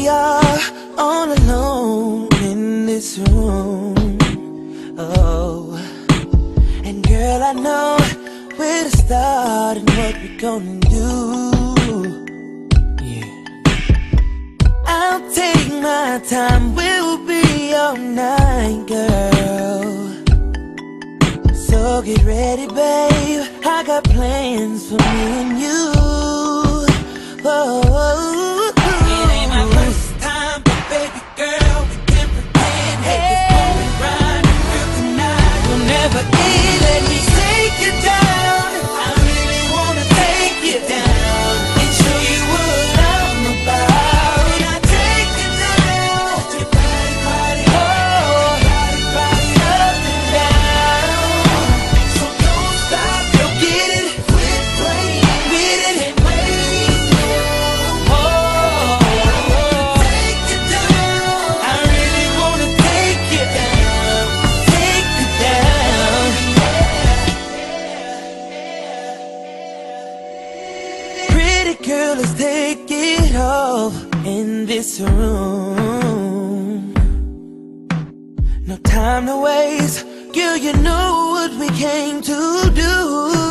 we are all alone in this room. Oh. And girl I know where to start and what we gonna do. Yeah. I'll take my time, we'll be all night girl. So get ready babe, I got plans for me and you. Oh. oh, oh. Pretty girl, let's take it off in this room. No time to waste. Girl, you know what we came to do.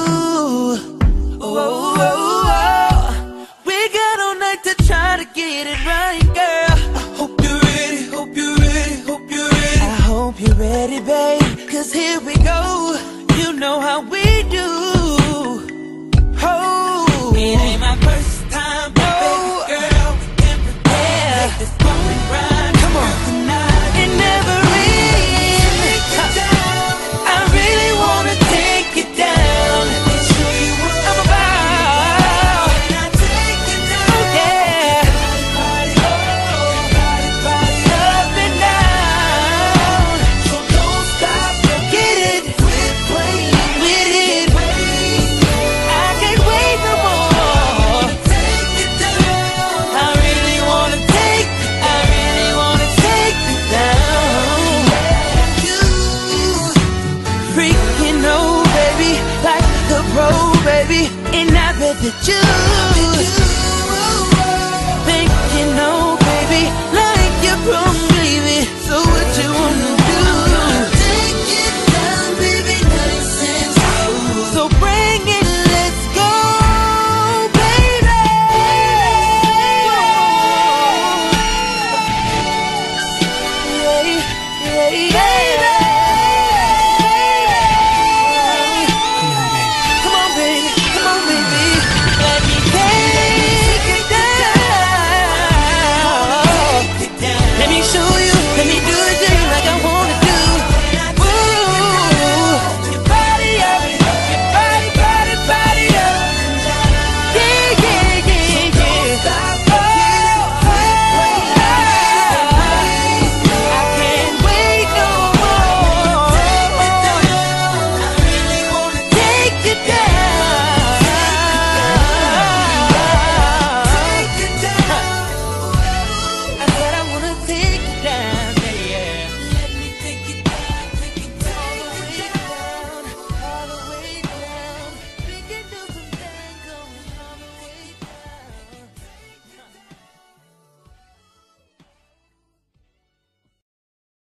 and I bet that you.